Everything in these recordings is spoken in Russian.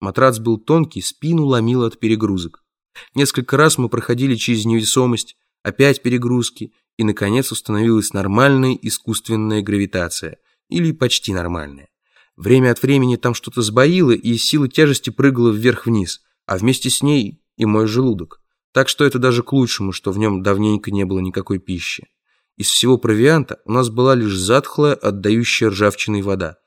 Матрац был тонкий, спину ломило от перегрузок. Несколько раз мы проходили через невесомость, опять перегрузки, и, наконец, установилась нормальная искусственная гравитация, или почти нормальная. Время от времени там что-то сбоило, и сила тяжести прыгала вверх-вниз, а вместе с ней и мой желудок. Так что это даже к лучшему, что в нем давненько не было никакой пищи. Из всего провианта у нас была лишь затхлая, отдающая ржавчиной вода.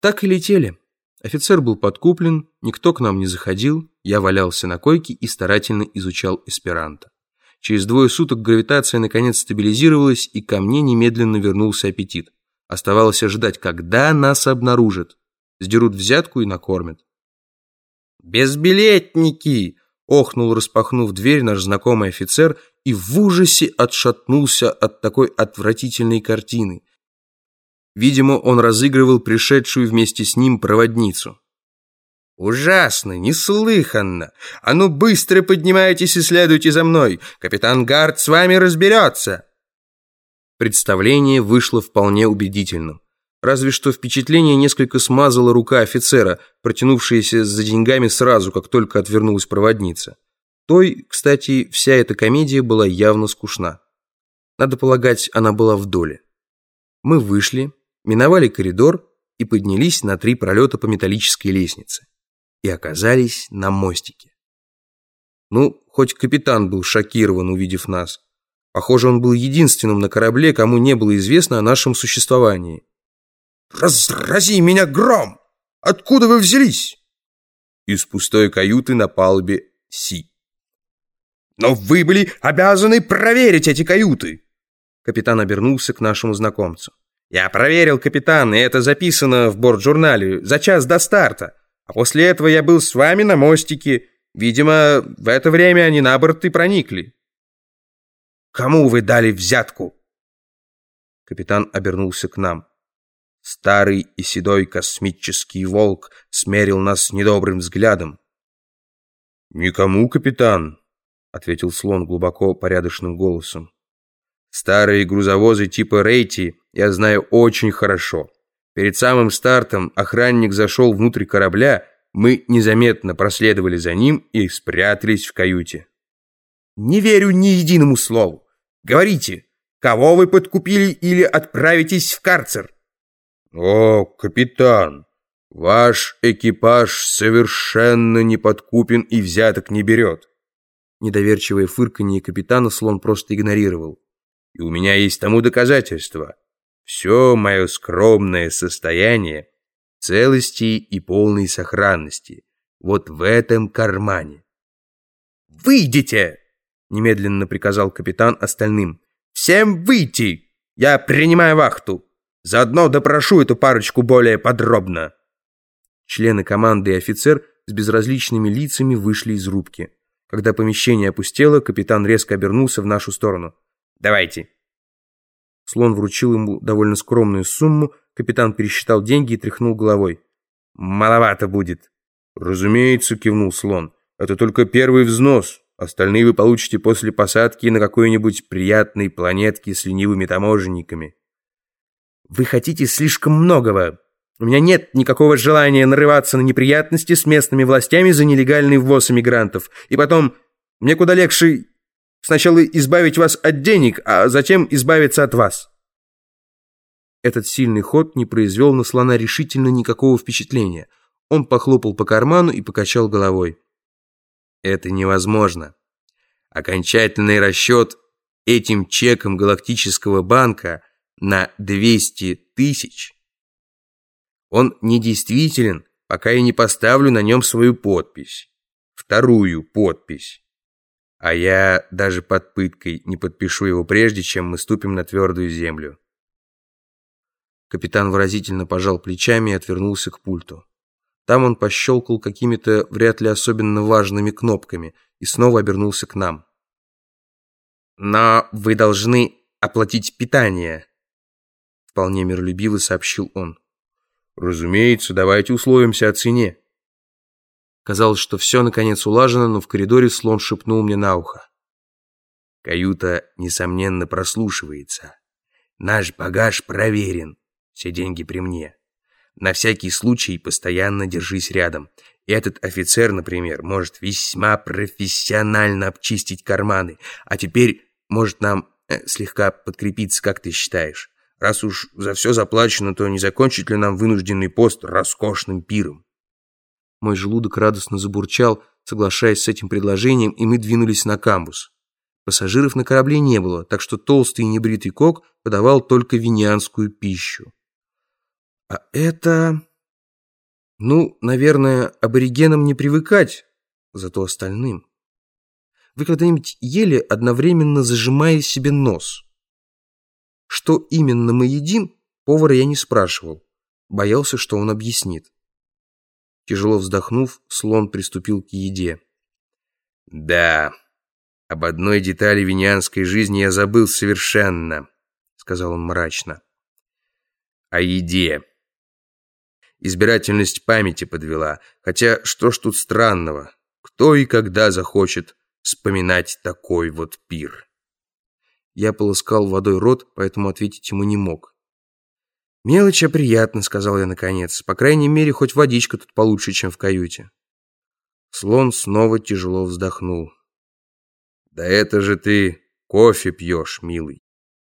Так и летели. Офицер был подкуплен, никто к нам не заходил, я валялся на койке и старательно изучал эсперанто. Через двое суток гравитация наконец стабилизировалась, и ко мне немедленно вернулся аппетит. Оставалось ожидать, когда нас обнаружат. Сдерут взятку и накормят. «Безбилетники!» — охнул, распахнув дверь, наш знакомый офицер и в ужасе отшатнулся от такой отвратительной картины. Видимо, он разыгрывал пришедшую вместе с ним проводницу. «Ужасно, неслыханно! А ну быстро поднимайтесь и следуйте за мной! Капитан Гард с вами разберется!» Представление вышло вполне убедительным. Разве что впечатление несколько смазала рука офицера, протянувшаяся за деньгами сразу, как только отвернулась проводница. Той, кстати, вся эта комедия была явно скучна. Надо полагать, она была в доле. Мы вышли, миновали коридор и поднялись на три пролета по металлической лестнице и оказались на мостике. Ну, хоть капитан был шокирован, увидев нас. Похоже, он был единственным на корабле, кому не было известно о нашем существовании. «Разрази меня гром! Откуда вы взялись?» Из пустой каюты на палубе Си. «Но вы были обязаны проверить эти каюты!» Капитан обернулся к нашему знакомцу. «Я проверил, капитан, и это записано в борт-журнале за час до старта. А после этого я был с вами на мостике. Видимо, в это время они на борт и проникли. Кому вы дали взятку? Капитан обернулся к нам. Старый и седой космический волк смерил нас недобрым взглядом. «Никому, капитан», — ответил слон глубоко порядочным голосом. «Старые грузовозы типа Рейти я знаю очень хорошо. Перед самым стартом охранник зашел внутрь корабля, мы незаметно проследовали за ним и спрятались в каюте. «Не верю ни единому слову. Говорите, кого вы подкупили или отправитесь в карцер?» «О, капитан, ваш экипаж совершенно не подкупен и взяток не берет». Недоверчивое фырканье капитана слон просто игнорировал. «И у меня есть тому доказательство. Все мое скромное состояние целости и полной сохранности вот в этом кармане. «Выйдите!» — немедленно приказал капитан остальным. «Всем выйти! Я принимаю вахту! Заодно допрошу эту парочку более подробно!» Члены команды и офицер с безразличными лицами вышли из рубки. Когда помещение опустело, капитан резко обернулся в нашу сторону. «Давайте, Слон вручил ему довольно скромную сумму, капитан пересчитал деньги и тряхнул головой. «Маловато будет». «Разумеется», — кивнул слон. «Это только первый взнос. Остальные вы получите после посадки на какой-нибудь приятной планетке с ленивыми таможенниками». «Вы хотите слишком многого. У меня нет никакого желания нарываться на неприятности с местными властями за нелегальный ввоз иммигрантов. И потом, мне куда легче Сначала избавить вас от денег, а затем избавиться от вас. Этот сильный ход не произвел на слона решительно никакого впечатления. Он похлопал по карману и покачал головой. Это невозможно. Окончательный расчет этим чеком Галактического банка на 200 тысяч. Он недействителен, пока я не поставлю на нем свою подпись. Вторую подпись. А я даже под пыткой не подпишу его прежде, чем мы ступим на твердую землю. Капитан выразительно пожал плечами и отвернулся к пульту. Там он пощелкал какими-то вряд ли особенно важными кнопками и снова обернулся к нам. «Но вы должны оплатить питание», — вполне миролюбиво сообщил он. «Разумеется, давайте условимся о цене». Казалось, что все наконец улажено, но в коридоре слон шепнул мне на ухо. Каюта, несомненно, прослушивается. Наш багаж проверен. Все деньги при мне. На всякий случай постоянно держись рядом. Этот офицер, например, может весьма профессионально обчистить карманы, а теперь может нам э, слегка подкрепиться, как ты считаешь? Раз уж за все заплачено, то не закончить ли нам вынужденный пост роскошным пиром? Мой желудок радостно забурчал, соглашаясь с этим предложением, и мы двинулись на камбус. Пассажиров на корабле не было, так что толстый и небритый кок подавал только виньянскую пищу. А это... Ну, наверное, аборигенам не привыкать, зато остальным. Вы когда-нибудь ели, одновременно зажимая себе нос? Что именно мы едим, повара я не спрашивал. Боялся, что он объяснит. Тяжело вздохнув, слон приступил к еде. «Да, об одной детали винянской жизни я забыл совершенно», — сказал он мрачно. «О еде. Избирательность памяти подвела. Хотя что ж тут странного? Кто и когда захочет вспоминать такой вот пир?» Я полоскал водой рот, поэтому ответить ему не мог. «Мелочь, а приятно», — сказал я наконец. «По крайней мере, хоть водичка тут получше, чем в каюте». Слон снова тяжело вздохнул. «Да это же ты кофе пьешь, милый».